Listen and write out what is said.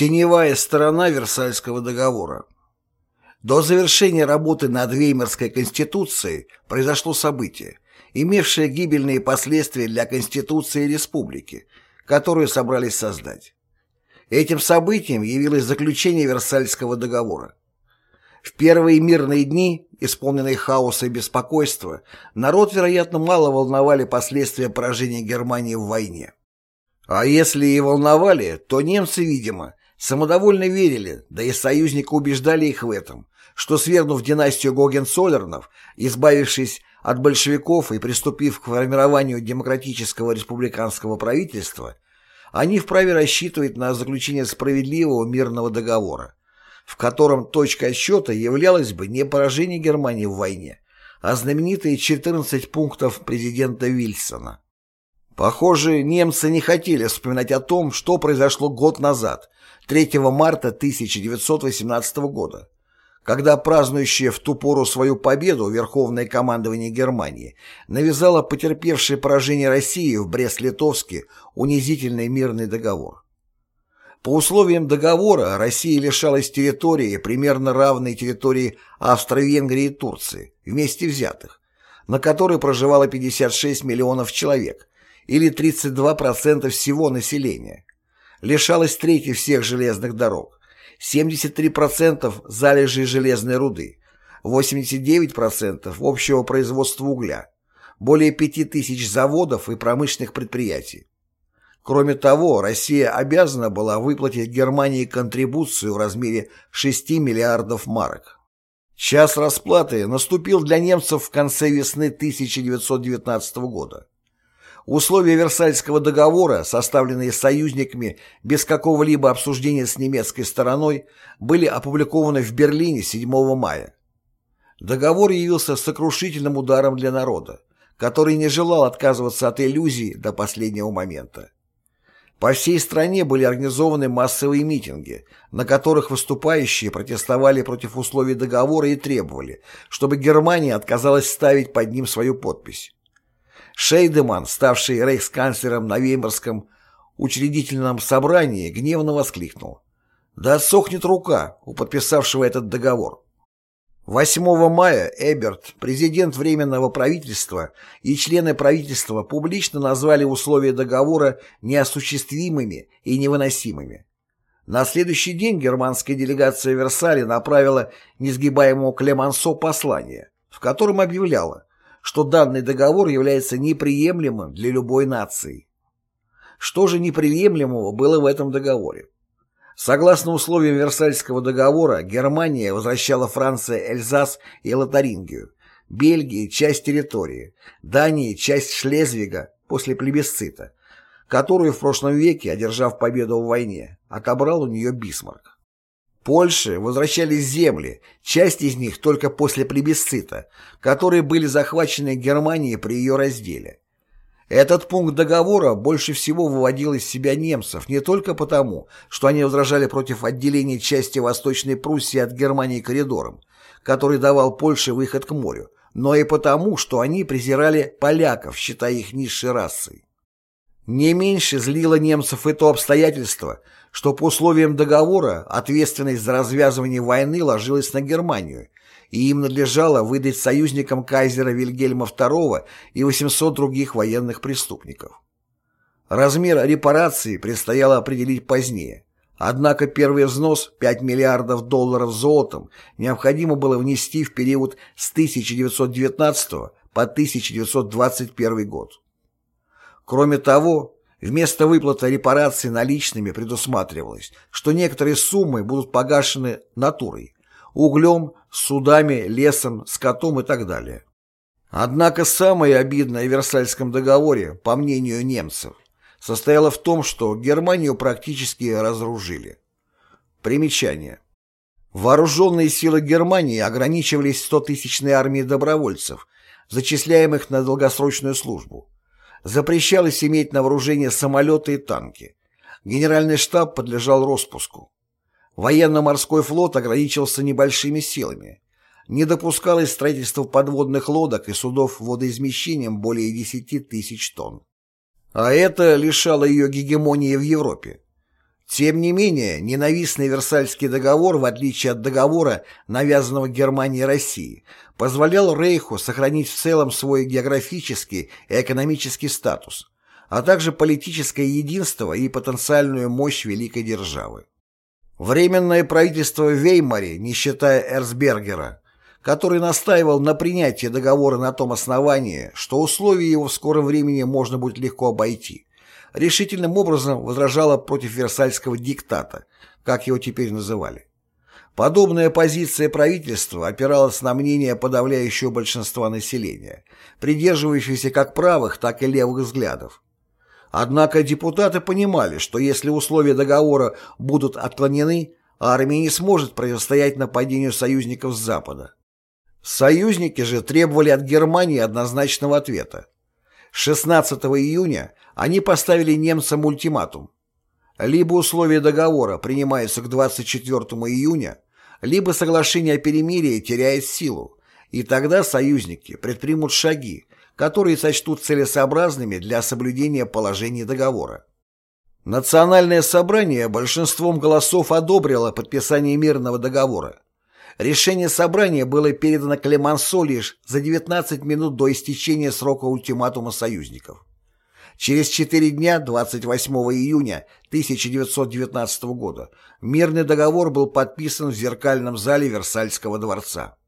Теневая сторона Версальского договора. До завершения работы над Веймарской конституцией произошло событие, имевшее гибельные последствия для Конституции Республики, которую собрались создать. Этим событием явилось заключение Версальского договора. В первые мирные дни, исполненные хаоса и беспокойства, народ, вероятно, мало волновали последствия поражения Германии в войне. А если и волновали, то немцы, видимо, самодовольно верили, да и союзники убеждали их в этом, что свергнув династию Гогенцоллернов, избавившись от большевиков и приступив к формированию демократического республиканского правительства, они вправе рассчитывать на заключение справедливого мирного договора, в котором точкой отсчета являлось бы не поражение Германии в войне, а знаменитые 14 пунктов президента Вильсона. Похоже, немцы не хотели вспоминать о том, что произошло год назад, 3 марта 1918 года, когда празднующее в ту пору свою победу Верховное командование Германии навязало потерпевшее поражение России в Брест-Литовске унизительный мирный договор. По условиям договора Россия лишалась территории, примерно равной территории Австро-Венгрии и Турции, вместе взятых, на которой проживало 56 миллионов человек, или 32% всего населения. Лишалась трети всех железных дорог, 73% залежей железной руды, 89% общего производства угля, более 5000 заводов и промышленных предприятий. Кроме того, Россия обязана была выплатить Германии контрибуцию в размере 6 миллиардов марок. Час расплаты наступил для немцев в конце весны 1919 года. Условия Версальского договора, составленные союзниками без какого-либо обсуждения с немецкой стороной, были опубликованы в Берлине 7 мая. Договор явился сокрушительным ударом для народа, который не желал отказываться от иллюзий до последнего момента. По всей стране были организованы массовые митинги, на которых выступающие протестовали против условий договора и требовали, чтобы Германия отказалась ставить под ним свою подпись. Шейдеман, ставший рейхсканцлером на Веймарском учредительном собрании, гневно воскликнул. «Да сохнет рука у подписавшего этот договор». 8 мая Эберт, президент Временного правительства и члены правительства публично назвали условия договора неосуществимыми и невыносимыми. На следующий день германская делегация в Версале направила несгибаемому Клемансо послание, в котором объявляла, что данный договор является неприемлемым для любой нации. Что же неприемлемого было в этом договоре? Согласно условиям Версальского договора, Германия возвращала Франции Эльзас и Лотарингию, Бельгии – часть территории, Дании – часть Шлезвига после плебисцита, которую в прошлом веке, одержав победу в войне, отобрал у нее Бисмарк. Польше возвращались земли, часть из них только после плебисцита, которые были захвачены Германией при ее разделе. Этот пункт договора больше всего выводил из себя немцев не только потому, что они возражали против отделения части Восточной Пруссии от Германии коридором, который давал Польше выход к морю, но и потому, что они презирали поляков, считая их низшей расой. Не меньше злило немцев и то обстоятельство, что по условиям договора ответственность за развязывание войны ложилась на Германию, и им надлежало выдать союзникам кайзера Вильгельма II и 800 других военных преступников. Размер репарации предстояло определить позднее, однако первый взнос 5 миллиардов долларов золотом необходимо было внести в период с 1919 по 1921 год. Кроме того, вместо выплаты репараций наличными предусматривалось, что некоторые суммы будут погашены натурой, углем, судами, лесом, скотом и так далее. Однако самое обидное в Версальском договоре, по мнению немцев, состояло в том, что Германию практически разоружили. Примечание. Вооруженные силы Германии ограничивались 100-тысячной армией добровольцев, зачисляемых на долгосрочную службу запрещалось иметь на вооружении самолеты и танки. Генеральный штаб подлежал распуску. Военно-морской флот ограничивался небольшими силами. Не допускалось строительства подводных лодок и судов водоизмещением более 10 тысяч тонн. А это лишало ее гегемонии в Европе. Тем не менее, ненавистный Версальский договор, в отличие от договора, навязанного Германией России, позволял Рейху сохранить в целом свой географический и экономический статус, а также политическое единство и потенциальную мощь великой державы. Временное правительство в Веймаре, не считая Эрсбергера, который настаивал на принятии договора на том основании, что условия его в скором времени можно будет легко обойти, решительным образом возражала против Версальского диктата, как его теперь называли. Подобная позиция правительства опиралась на мнение подавляющего большинства населения, придерживающегося как правых, так и левых взглядов. Однако депутаты понимали, что если условия договора будут отклонены, армия не сможет противостоять нападению союзников с Запада. Союзники же требовали от Германии однозначного ответа. 16 июня они поставили немцам ультиматум. Либо условия договора принимаются к 24 июня, либо соглашение о перемирии теряет силу, и тогда союзники предпримут шаги, которые сочтут целесообразными для соблюдения положений договора. Национальное собрание большинством голосов одобрило подписание мирного договора. Решение собрания было передано Клемансо лишь за 19 минут до истечения срока ультиматума союзников. Через четыре дня, 28 июня 1919 года, мирный договор был подписан в зеркальном зале Версальского дворца.